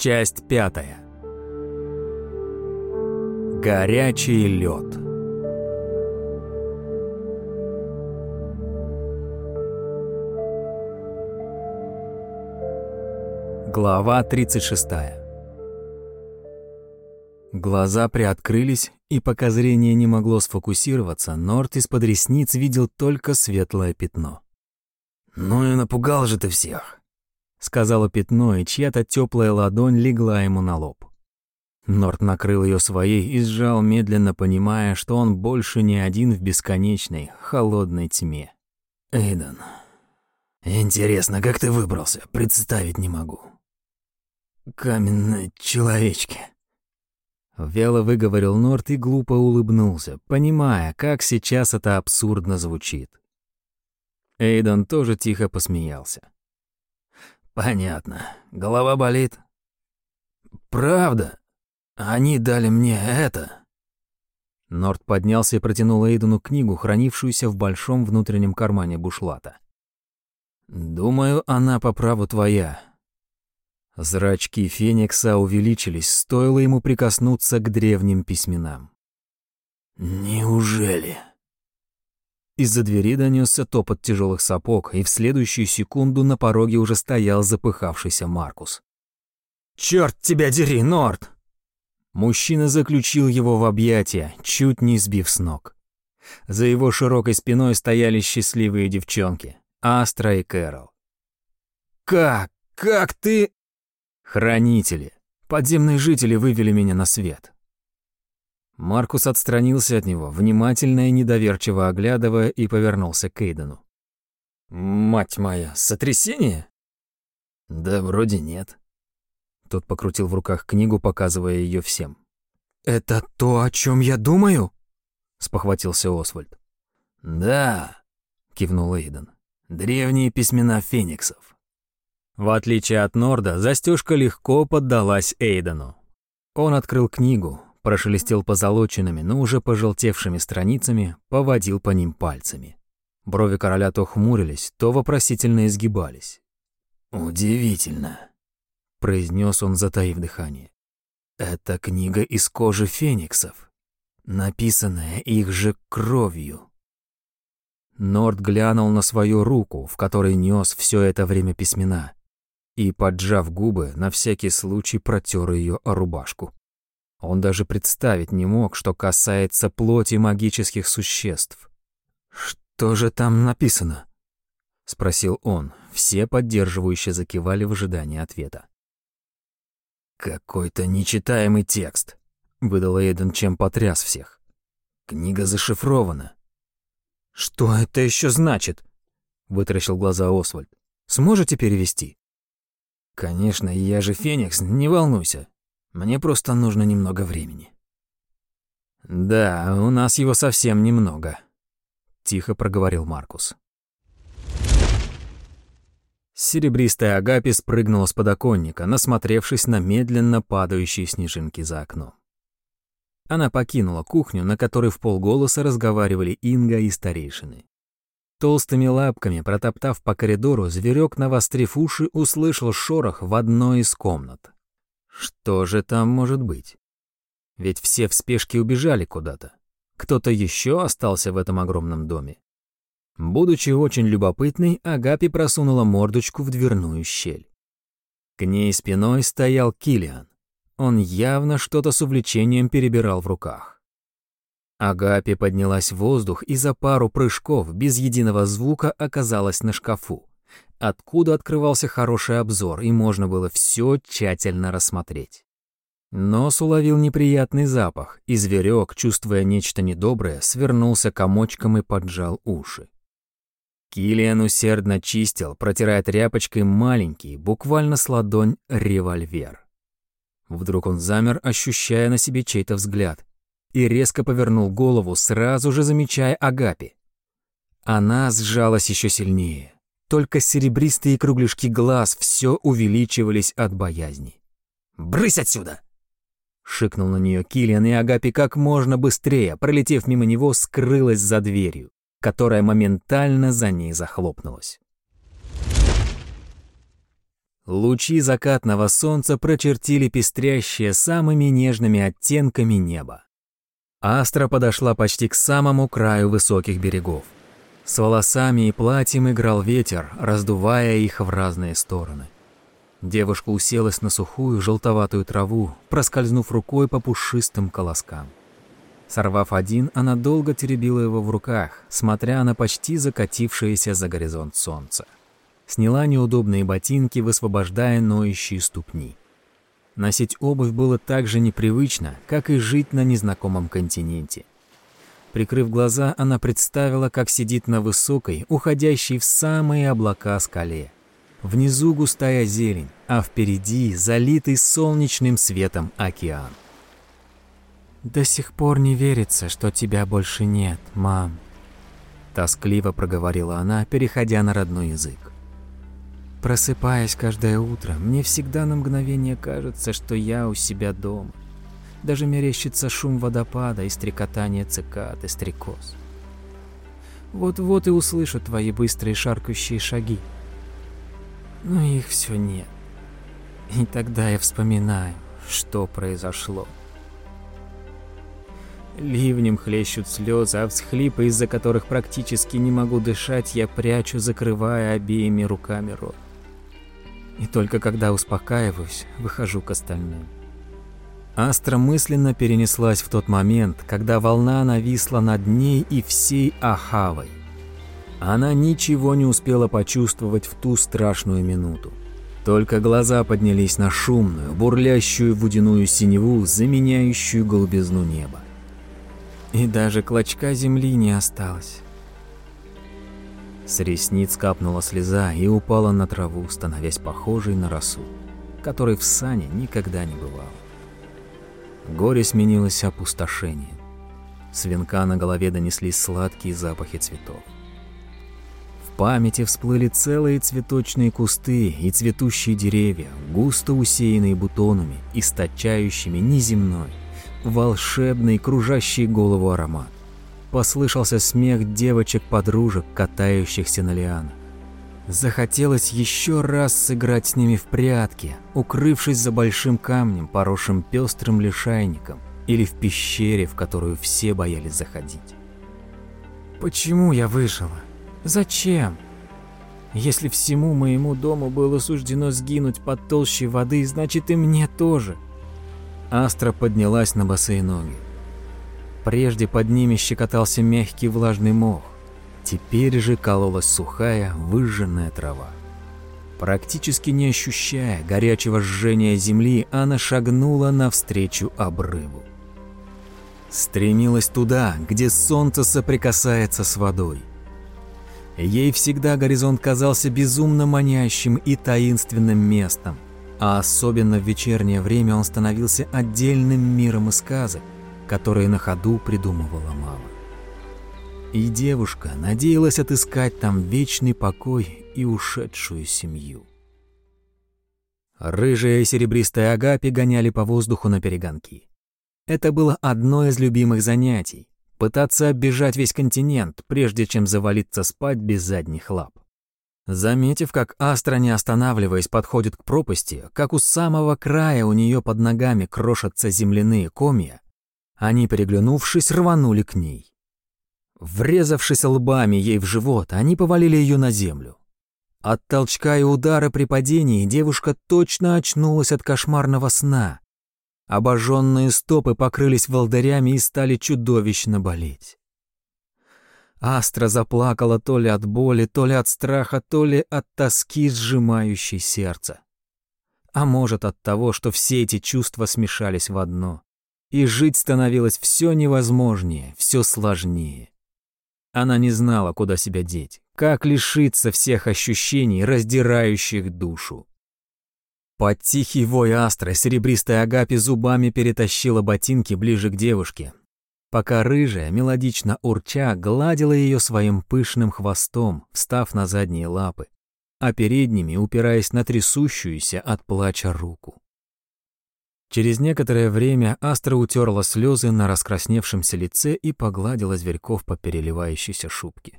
Часть пятая. Горячий лед. Глава 36. Глаза приоткрылись, и пока зрение не могло сфокусироваться, Норт из-под ресниц видел только светлое пятно. «Ну и напугал же ты всех!» Сказала пятно, и чья-то теплая ладонь легла ему на лоб. Норт накрыл ее своей и сжал, медленно понимая, что он больше не один в бесконечной, холодной тьме. «Эйден, интересно, как ты выбрался? Представить не могу». «Каменные человечки». Вяло выговорил Норт и глупо улыбнулся, понимая, как сейчас это абсурдно звучит. Эйден тоже тихо посмеялся. Понятно. Голова болит. Правда? Они дали мне это. Норт поднялся и протянул Эйдену книгу, хранившуюся в большом внутреннем кармане бушлата. Думаю, она по праву твоя. Зрачки Феникса увеличились, стоило ему прикоснуться к древним письменам. Неужели? Из-за двери донесся топот тяжелых сапог, и в следующую секунду на пороге уже стоял запыхавшийся Маркус. «Черт тебя дери, Норд!» Мужчина заключил его в объятия, чуть не сбив с ног. За его широкой спиной стояли счастливые девчонки, Астра и Кэрол. «Как? Как ты...» «Хранители. Подземные жители вывели меня на свет. Маркус отстранился от него, внимательно и недоверчиво оглядывая, и повернулся к Эйдену. «Мать моя, сотрясение?» «Да вроде нет». Тот покрутил в руках книгу, показывая ее всем. «Это то, о чем я думаю?» — спохватился Освальд. «Да», — кивнул Эйден. «Древние письмена фениксов». В отличие от Норда, застежка легко поддалась Эйдену. Он открыл книгу, прошелестел позолоченными, но уже пожелтевшими страницами, поводил по ним пальцами. Брови короля то хмурились, то вопросительно изгибались. «Удивительно», — произнес он, затаив дыхание. «Это книга из кожи фениксов, написанная их же кровью». Норд глянул на свою руку, в которой нес все это время письмена, и, поджав губы, на всякий случай протер ее о рубашку. Он даже представить не мог, что касается плоти магических существ. «Что же там написано?» — спросил он. Все поддерживающие закивали в ожидании ответа. «Какой-то нечитаемый текст», — выдал Эйден, чем потряс всех. «Книга зашифрована». «Что это еще значит?» — вытаращил глаза Освальд. «Сможете перевести?» «Конечно, я же Феникс, не волнуйся. Мне просто нужно немного времени». «Да, у нас его совсем немного», — тихо проговорил Маркус. Серебристая Агапи спрыгнула с подоконника, насмотревшись на медленно падающие снежинки за окном. Она покинула кухню, на которой в полголоса разговаривали Инга и старейшины. Толстыми лапками, протоптав по коридору, зверек, навострив уши, услышал шорох в одной из комнат. Что же там может быть? Ведь все в спешке убежали куда-то. Кто-то еще остался в этом огромном доме. Будучи очень любопытной, Агапи просунула мордочку в дверную щель. К ней спиной стоял Килиан. Он явно что-то с увлечением перебирал в руках. Агапи поднялась в воздух и за пару прыжков без единого звука оказалась на шкафу откуда открывался хороший обзор, и можно было все тщательно рассмотреть. Нос уловил неприятный запах, и зверек, чувствуя нечто недоброе, свернулся комочком и поджал уши. Килиан усердно чистил, протирая тряпочкой маленький, буквально с ладонь, револьвер. Вдруг он замер, ощущая на себе чей-то взгляд, и резко повернул голову, сразу же замечая Агапи. Она сжалась еще сильнее. Только серебристые кругляшки глаз все увеличивались от боязни. «Брысь отсюда!» Шикнул на нее Киллиан, и Агапи как можно быстрее, пролетев мимо него, скрылась за дверью, которая моментально за ней захлопнулась. Лучи закатного солнца прочертили пестрящее самыми нежными оттенками небо. Астра подошла почти к самому краю высоких берегов. С волосами и платьем играл ветер, раздувая их в разные стороны. Девушка уселась на сухую желтоватую траву, проскользнув рукой по пушистым колоскам. Сорвав один, она долго теребила его в руках, смотря на почти закатившееся за горизонт солнце. Сняла неудобные ботинки, высвобождая ноющие ступни. Носить обувь было так же непривычно, как и жить на незнакомом континенте. Прикрыв глаза, она представила, как сидит на высокой, уходящей в самые облака скале. Внизу густая зелень, а впереди залитый солнечным светом океан. «До сих пор не верится, что тебя больше нет, мам», — тоскливо проговорила она, переходя на родной язык. Просыпаясь каждое утро, мне всегда на мгновение кажется, что я у себя дома. Даже мерещится шум водопада и стрекотание цикад и стрекоз. Вот-вот и услышу твои быстрые шаркающие шаги. Но их все нет. И тогда я вспоминаю, что произошло. Ливнем хлещут слезы, а всхлипы, из-за которых практически не могу дышать, я прячу, закрывая обеими руками рот. И только когда успокаиваюсь, выхожу к остальным. Астра мысленно перенеслась в тот момент, когда волна нависла над ней и всей Ахавой. Она ничего не успела почувствовать в ту страшную минуту. Только глаза поднялись на шумную, бурлящую водяную синеву, заменяющую голубизну неба. И даже клочка земли не осталось. С ресниц капнула слеза и упала на траву, становясь похожей на росу, которой в сане никогда не бывало. Горе сменилось опустошением. С венка на голове донеслись сладкие запахи цветов. В памяти всплыли целые цветочные кусты и цветущие деревья, густо усеянные бутонами, источающими неземной, волшебный, кружащий голову аромат. Послышался смех девочек-подружек, катающихся на лианах. Захотелось еще раз сыграть с ними в прятки, укрывшись за большим камнем, поросшим пестрым лишайником, или в пещере, в которую все боялись заходить. Почему я выжила? Зачем? Если всему моему дому было суждено сгинуть под толщей воды, значит и мне тоже. Астра поднялась на босые ноги. Прежде под ними щекотался мягкий влажный мох. Теперь же кололась сухая, выжженная трава. Практически не ощущая горячего жжения земли, она шагнула навстречу обрыву. Стремилась туда, где солнце соприкасается с водой. Ей всегда горизонт казался безумно манящим и таинственным местом, а особенно в вечернее время он становился отдельным миром из сказок, которые на ходу придумывала мама. И девушка надеялась отыскать там вечный покой и ушедшую семью. Рыжая и серебристая агапи гоняли по воздуху на перегонки. Это было одно из любимых занятий — пытаться оббежать весь континент, прежде чем завалиться спать без задних лап. Заметив, как Астра, не останавливаясь, подходит к пропасти, как у самого края у нее под ногами крошатся земляные комья, они, переглянувшись, рванули к ней. Врезавшись лбами ей в живот, они повалили ее на землю. От толчка и удара при падении девушка точно очнулась от кошмарного сна. Обожженные стопы покрылись волдырями и стали чудовищно болеть. Астра заплакала то ли от боли, то ли от страха, то ли от тоски, сжимающей сердце. А может от того, что все эти чувства смешались в одно и жить становилось все невозможнее, все сложнее. Она не знала, куда себя деть, как лишиться всех ощущений, раздирающих душу. Под тихий вой астры серебристая Агапи зубами перетащила ботинки ближе к девушке, пока рыжая, мелодично урча, гладила ее своим пышным хвостом, встав на задние лапы, а передними упираясь на трясущуюся от плача руку. Через некоторое время Астра утерла слезы на раскрасневшемся лице и погладила зверьков по переливающейся шубке.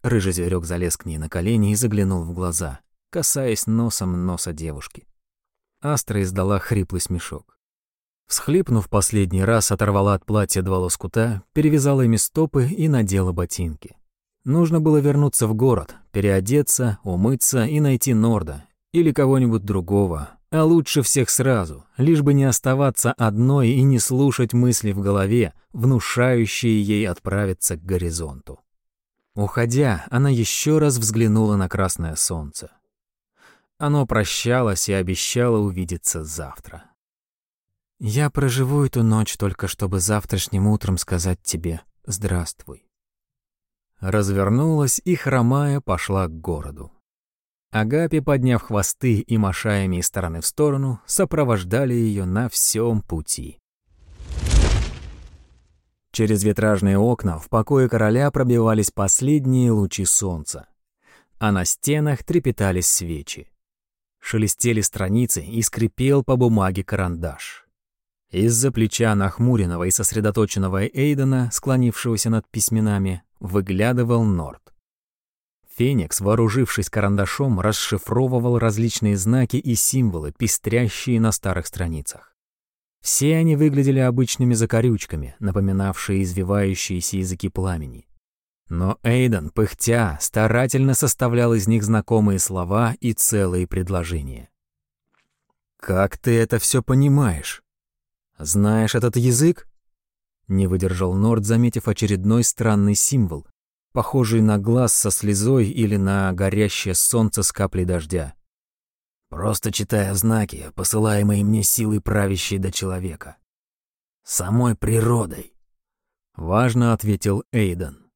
Рыжий зверек залез к ней на колени и заглянул в глаза, касаясь носом носа девушки. Астра издала хриплый смешок. Всхлипнув последний раз, оторвала от платья два лоскута, перевязала ими стопы и надела ботинки. Нужно было вернуться в город, переодеться, умыться и найти Норда или кого-нибудь другого, а лучше всех сразу, лишь бы не оставаться одной и не слушать мысли в голове, внушающие ей отправиться к горизонту. Уходя, она еще раз взглянула на красное солнце. Оно прощалось и обещало увидеться завтра. «Я проживу эту ночь только чтобы завтрашним утром сказать тебе «здравствуй». Развернулась и, хромая, пошла к городу. Агапи, подняв хвосты и машаями из стороны в сторону, сопровождали ее на всем пути. Через витражные окна в покое короля пробивались последние лучи солнца, а на стенах трепетались свечи. Шелестели страницы и скрипел по бумаге карандаш. Из-за плеча нахмуренного и сосредоточенного Эйдена, склонившегося над письменами, выглядывал Норд. Феникс, вооружившись карандашом, расшифровывал различные знаки и символы, пестрящие на старых страницах. Все они выглядели обычными закорючками, напоминавшие извивающиеся языки пламени. Но Эйден, пыхтя, старательно составлял из них знакомые слова и целые предложения. «Как ты это все понимаешь? Знаешь этот язык?» Не выдержал Норд, заметив очередной странный символ, похожий на глаз со слезой или на горящее солнце с каплей дождя. Просто читая знаки, посылаемые мне силой правящей до человека. Самой природой. Важно ответил Эйден.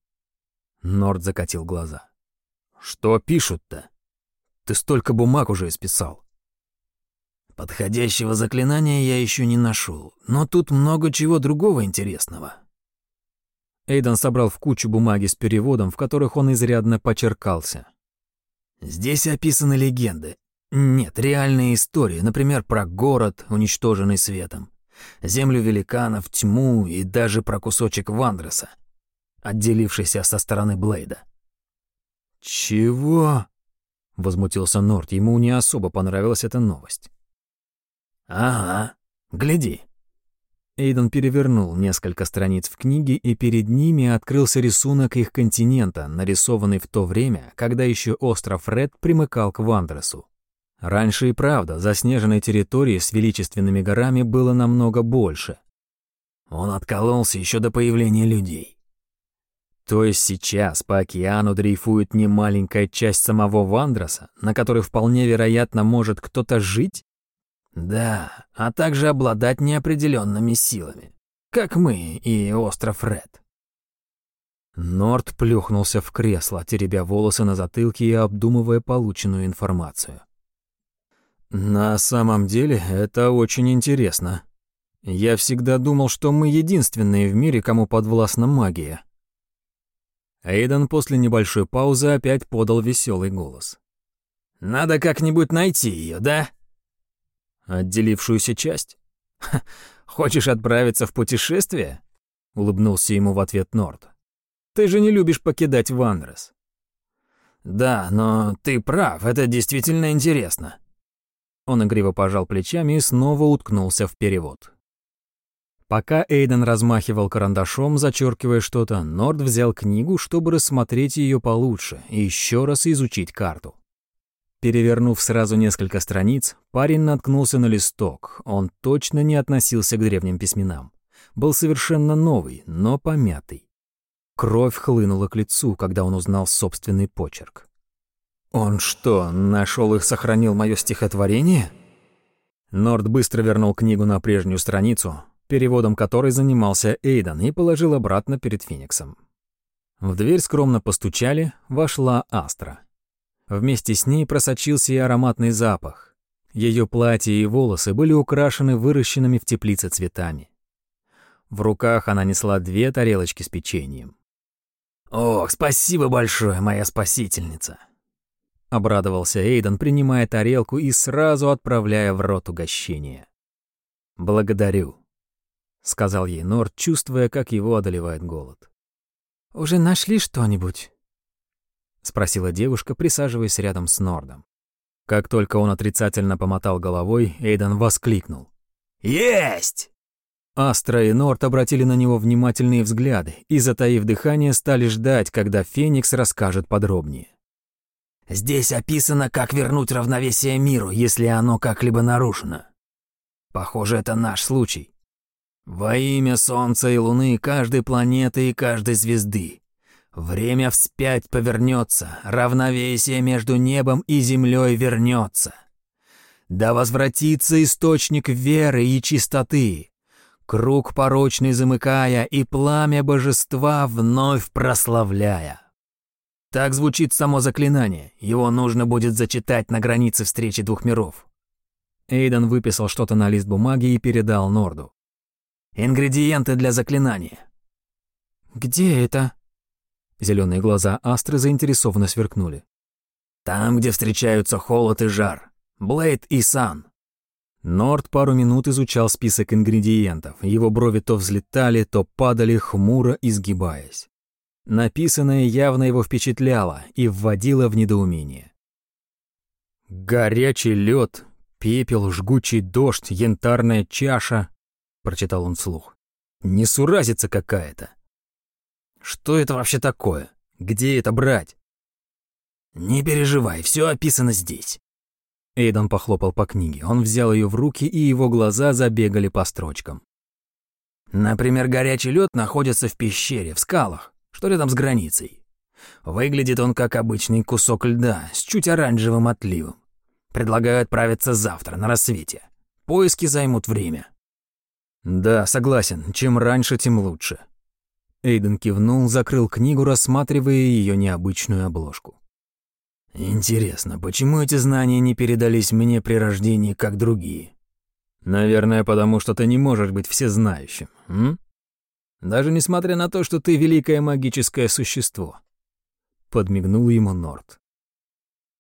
Норд закатил глаза. «Что пишут-то? Ты столько бумаг уже исписал». «Подходящего заклинания я еще не нашел, но тут много чего другого интересного». Эйден собрал в кучу бумаги с переводом, в которых он изрядно почеркался. «Здесь описаны легенды. Нет, реальные истории, например, про город, уничтоженный светом, землю великанов, тьму и даже про кусочек Вандреса отделившийся со стороны Блейда. «Чего?» — возмутился Норт. Ему не особо понравилась эта новость. «Ага, гляди». Эйден перевернул несколько страниц в книге, и перед ними открылся рисунок их континента, нарисованный в то время, когда еще остров Ред примыкал к Вандресу. Раньше и правда заснеженной территории с величественными горами было намного больше. Он откололся еще до появления людей. То есть сейчас по океану дрейфует немаленькая часть самого Вандроса, на которой вполне вероятно может кто-то жить? Да, а также обладать неопределенными силами, как мы и остров Ред. Норд плюхнулся в кресло, теребя волосы на затылке и обдумывая полученную информацию. «На самом деле это очень интересно. Я всегда думал, что мы единственные в мире, кому подвластна магия. Эйден после небольшой паузы опять подал веселый голос. «Надо как-нибудь найти ее, да?» «Отделившуюся часть? Ха, хочешь отправиться в путешествие?» — улыбнулся ему в ответ Норд. «Ты же не любишь покидать Ванрес». «Да, но ты прав, это действительно интересно». Он игриво пожал плечами и снова уткнулся в перевод. Пока Эйден размахивал карандашом, зачеркивая что-то, Норд взял книгу, чтобы рассмотреть ее получше и еще раз изучить карту. Перевернув сразу несколько страниц, парень наткнулся на листок. Он точно не относился к древним письменам. Был совершенно новый, но помятый. Кровь хлынула к лицу, когда он узнал собственный почерк. «Он что, нашел их, сохранил мое стихотворение?» Норд быстро вернул книгу на прежнюю страницу, переводом которой занимался Эйден, и положил обратно перед Фениксом. В дверь скромно постучали, вошла Астра. Вместе с ней просочился и ароматный запах. Ее платье и волосы были украшены выращенными в теплице цветами. В руках она несла две тарелочки с печеньем. «Ох, спасибо большое, моя спасительница!» Обрадовался Эйден, принимая тарелку и сразу отправляя в рот угощение. «Благодарю», — сказал ей Норд, чувствуя, как его одолевает голод. «Уже нашли что-нибудь?» Спросила девушка, присаживаясь рядом с Нордом. Как только он отрицательно помотал головой, Эйден воскликнул. «Есть!» Астра и Норд обратили на него внимательные взгляды и, затаив дыхание, стали ждать, когда Феникс расскажет подробнее. «Здесь описано, как вернуть равновесие миру, если оно как-либо нарушено. Похоже, это наш случай. Во имя Солнца и Луны, каждой планеты и каждой звезды. Время вспять повернется, равновесие между небом и землей вернется. Да возвратится источник веры и чистоты, круг порочный замыкая и пламя божества вновь прославляя. Так звучит само заклинание, его нужно будет зачитать на границе встречи двух миров. Эйден выписал что-то на лист бумаги и передал Норду. «Ингредиенты для заклинания». «Где это?» Зеленые глаза Астры заинтересованно сверкнули. «Там, где встречаются холод и жар. Блейд и Сан». Норд пару минут изучал список ингредиентов. Его брови то взлетали, то падали, хмуро изгибаясь. Написанное явно его впечатляло и вводило в недоумение. «Горячий лед, пепел, жгучий дождь, янтарная чаша», — прочитал он вслух. «Несуразица какая-то. Что это вообще такое? Где это брать?» «Не переживай, все описано здесь». Эйден похлопал по книге. Он взял ее в руки, и его глаза забегали по строчкам. Например, горячий лед находится в пещере, в скалах, что рядом с границей. Выглядит он как обычный кусок льда с чуть оранжевым отливом. Предлагаю отправиться завтра, на рассвете. Поиски займут время. Да, согласен, чем раньше, тем лучше. Эйден кивнул, закрыл книгу, рассматривая ее необычную обложку. Интересно, почему эти знания не передались мне при рождении, как другие? Наверное, потому что ты не можешь быть всезнающим, м? Даже несмотря на то, что ты великое магическое существо. Подмигнул ему Норт.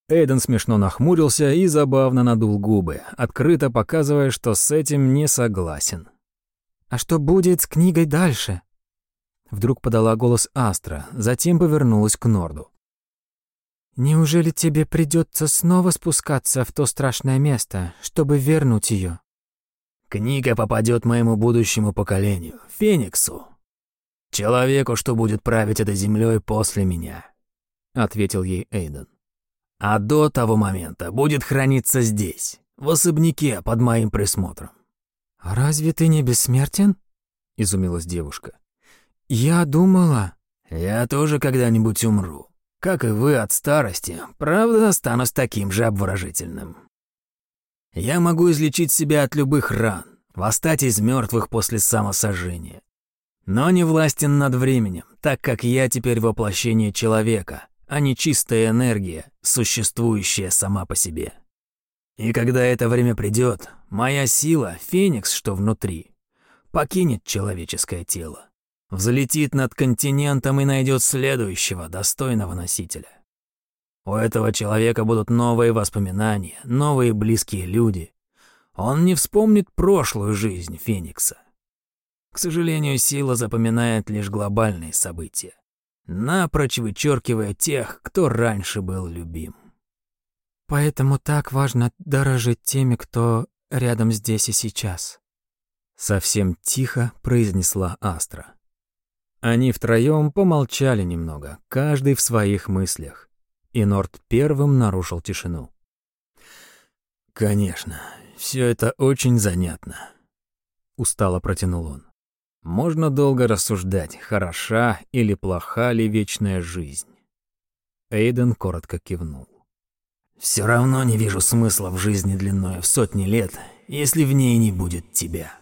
Эйден смешно нахмурился и забавно надул губы, открыто показывая, что с этим не согласен. «А что будет с книгой дальше?» Вдруг подала голос Астра, затем повернулась к Норду. «Неужели тебе придется снова спускаться в то страшное место, чтобы вернуть ее? «Книга попадет моему будущему поколению, Фениксу. Человеку, что будет править этой землей после меня», — ответил ей Эйден. «А до того момента будет храниться здесь, в особняке под моим присмотром». «Разве ты не бессмертен?» — изумилась девушка. «Я думала...» «Я тоже когда-нибудь умру. Как и вы от старости, правда, останусь таким же обворожительным. Я могу излечить себя от любых ран, восстать из мертвых после самосожжения. Но не властен над временем, так как я теперь воплощение человека, а не чистая энергия, существующая сама по себе. И когда это время придет, моя сила, феникс, что внутри, покинет человеческое тело взлетит над континентом и найдет следующего достойного носителя. У этого человека будут новые воспоминания, новые близкие люди. Он не вспомнит прошлую жизнь Феникса. К сожалению, сила запоминает лишь глобальные события, напрочь вычеркивая тех, кто раньше был любим. Поэтому так важно дорожить теми, кто рядом здесь и сейчас. Совсем тихо произнесла Астра. Они втроем помолчали немного, каждый в своих мыслях. И Норд первым нарушил тишину. «Конечно, все это очень занятно», — устало протянул он. «Можно долго рассуждать, хороша или плоха ли вечная жизнь». Эйден коротко кивнул. «Все равно не вижу смысла в жизни длиной в сотни лет, если в ней не будет тебя».